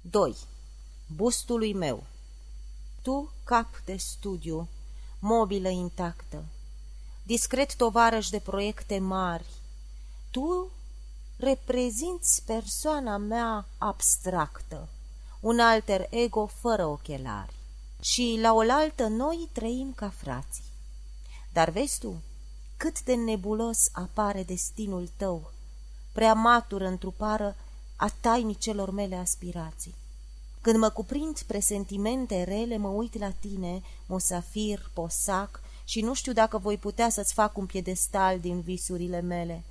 2. Bustului meu Tu, cap de studiu, mobilă intactă, discret tovarăș de proiecte mari, tu reprezinți persoana mea abstractă, un alter ego fără ochelari. Și la oaltă noi trăim ca frații. Dar vezi tu cât de nebulos apare destinul tău, prea matur întrupară a tainicelor mele aspirații. Când mă cuprind presentimente rele, mă uit la tine, mosafir, posac, și nu știu dacă voi putea să-ți fac un piedestal din visurile mele.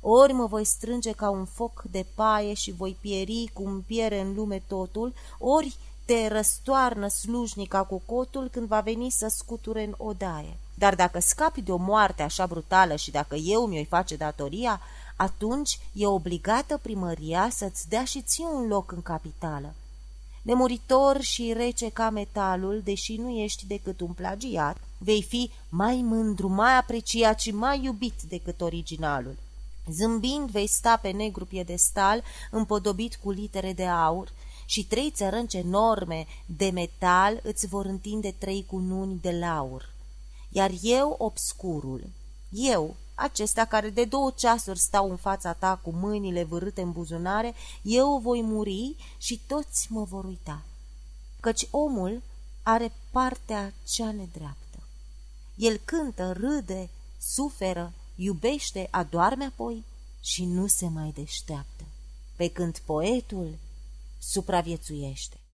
Ori mă voi strânge ca un foc de paie și voi pieri cum piere în lume totul, ori te răstoarnă slujnica cu cotul când va veni să scuture în odaie. Dar dacă scapi de o moarte așa brutală și dacă eu mi-o face datoria, atunci e obligată primăria să-ți dea și ție un loc în capitală. Nemuritor și rece ca metalul, deși nu ești decât un plagiat, vei fi mai mândru, mai apreciat și mai iubit decât originalul. Zâmbind vei sta pe negru piedestal, împodobit cu litere de aur, și trei țărânci enorme de metal îți vor întinde trei cununi de laur. Iar eu, obscurul, eu, acesta care de două ceasuri stau în fața ta cu mâinile vârâte în buzunare, eu voi muri și toți mă vor uita. Căci omul are partea cea nedreaptă. El cântă, râde, suferă, iubește, adoarme apoi și nu se mai deșteaptă, pe când poetul supraviețuiește.